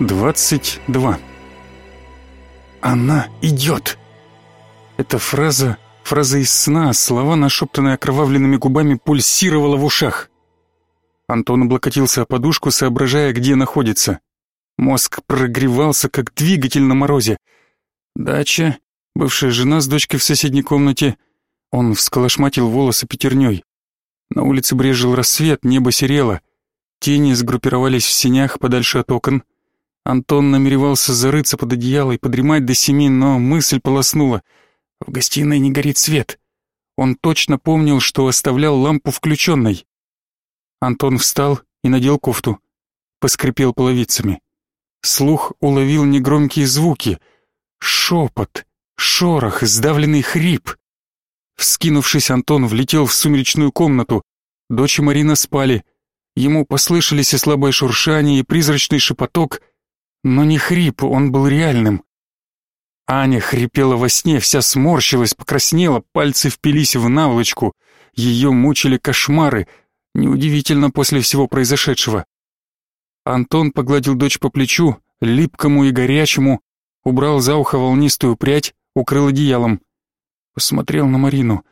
22. Она идет. Эта фраза, фраза из сна, слова, нашептанные окровавленными губами, пульсировала в ушах. Антон облокотился о подушку, соображая, где находится. Мозг прогревался, как двигатель на морозе. Дача, бывшая жена с дочкой в соседней комнате. Он всколошматил волосы пятерней. На улице брежил рассвет, небо серело. Тени сгруппировались в синях подальше от окон. Антон намеревался зарыться под одеяло и подремать до семи, но мысль полоснула. В гостиной не горит свет. Он точно помнил, что оставлял лампу включенной. Антон встал и надел кофту. Поскрипел половицами. Слух уловил негромкие звуки. Шепот, шорох, сдавленный хрип. Вскинувшись, Антон влетел в сумеречную комнату. Дочь и Марина спали. Ему послышались и слабое шуршание, и призрачный шепоток — но не хрип, он был реальным. Аня хрипела во сне, вся сморщилась, покраснела, пальцы впились в наволочку. Ее мучили кошмары, неудивительно после всего произошедшего. Антон погладил дочь по плечу, липкому и горячему, убрал за ухо волнистую прядь, укрыл одеялом. Посмотрел на Марину.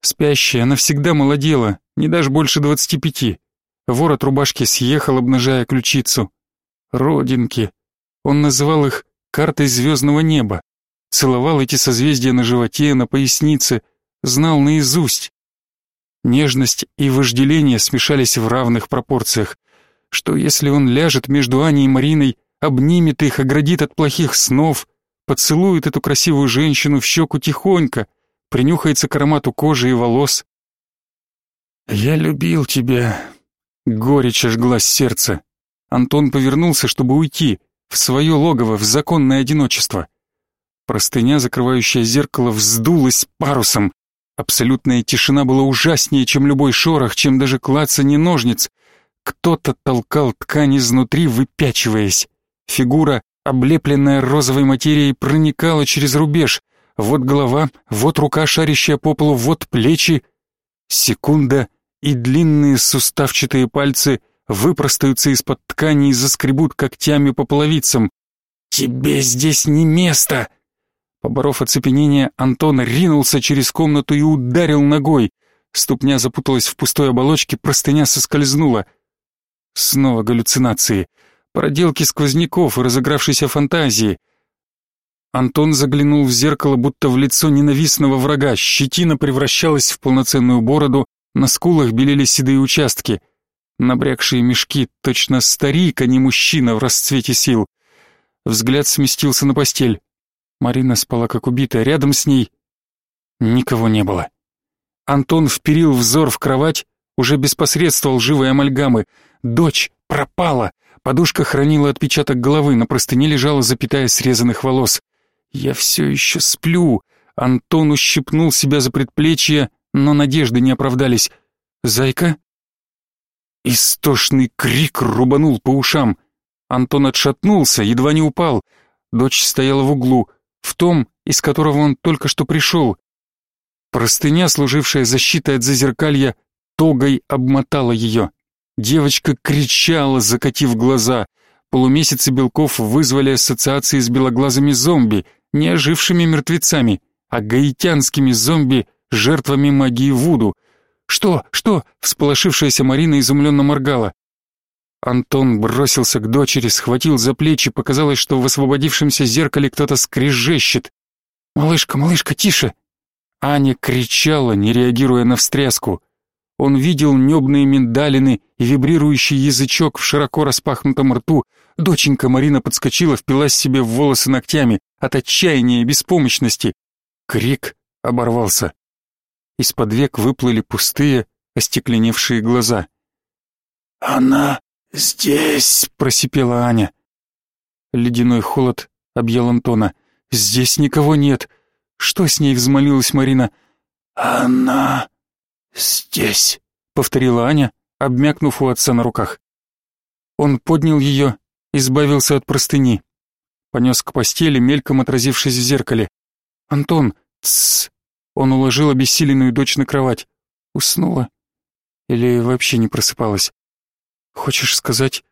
Спящая, она всегда молодела, не даже больше двадцати пяти. Ворот рубашки съехал, обнажая ключицу. Родинки. Он называл их картой звездного неба, целовал эти созвездия на животе, на пояснице, знал наизусть. Нежность и вожделение смешались в равных пропорциях. Что если он ляжет между Аней и Мариной, обнимет их, оградит от плохих снов, поцелует эту красивую женщину в щеку тихонько, принюхается к аромату кожи и волос. «Я любил тебя», — горечь жгла сердце. Антон повернулся, чтобы уйти, в свое логово, в законное одиночество. Простыня, закрывающая зеркало, вздулась парусом. Абсолютная тишина была ужаснее, чем любой шорох, чем даже клацанье ножниц. Кто-то толкал ткань изнутри, выпячиваясь. Фигура, облепленная розовой материей, проникала через рубеж. Вот голова, вот рука, шарящая по полу, вот плечи. Секунда, и длинные суставчатые пальцы выпростаются из-под ткани и заскребут когтями по половицам. «Тебе здесь не место!» Поборов оцепенение, Антон ринулся через комнату и ударил ногой. Ступня запуталась в пустой оболочке, простыня соскользнула. Снова галлюцинации. Проделки сквозняков и разыгравшейся фантазии. Антон заглянул в зеркало, будто в лицо ненавистного врага. Щетина превращалась в полноценную бороду, на скулах белели седые участки. Набрякшие мешки, точно старик, а не мужчина в расцвете сил. Взгляд сместился на постель. Марина спала как убитая, рядом с ней никого не было. Антон вперил взор в кровать, уже без посредства лживой амальгамы. Дочь пропала. Подушка хранила отпечаток головы, на простыне лежала запятая срезанных волос. «Я все еще сплю». Антон ущипнул себя за предплечье, но надежды не оправдались. «Зайка?» Истошный крик рубанул по ушам. Антон отшатнулся, едва не упал. Дочь стояла в углу, в том, из которого он только что пришел. Простыня, служившая защитой от зазеркалья, тогой обмотала ее. Девочка кричала, закатив глаза. Полумесяцы белков вызвали ассоциации с белоглазыми зомби, не ожившими мертвецами, а гаитянскими зомби, жертвами магии Вуду — «Что? Что?» — всполошившаяся Марина изумленно моргала. Антон бросился к дочери, схватил за плечи, показалось, что в освободившемся зеркале кто-то скрежещет. «Малышка, малышка, тише!» Аня кричала, не реагируя на встряску. Он видел небные миндалины и вибрирующий язычок в широко распахнутом рту. Доченька Марина подскочила, впилась себе в волосы ногтями от отчаяния и беспомощности. Крик оборвался. Из-под век выплыли пустые, остекленевшие глаза. «Она здесь!» — просипела Аня. Ледяной холод объел Антона. «Здесь никого нет!» «Что с ней?» — взмолилась Марина. «Она здесь!» — повторила Аня, обмякнув у отца на руках. Он поднял ее, избавился от простыни. Понес к постели, мельком отразившись в зеркале. «Антон, тссс!» Он уложил обессиленную дочь на кровать. Уснула. Или вообще не просыпалась. Хочешь сказать,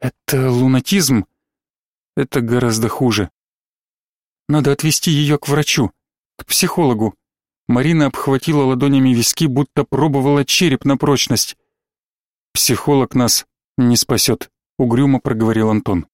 это лунатизм? Это гораздо хуже. Надо отвезти ее к врачу, к психологу. Марина обхватила ладонями виски, будто пробовала череп на прочность. Психолог нас не спасет, угрюмо проговорил Антон.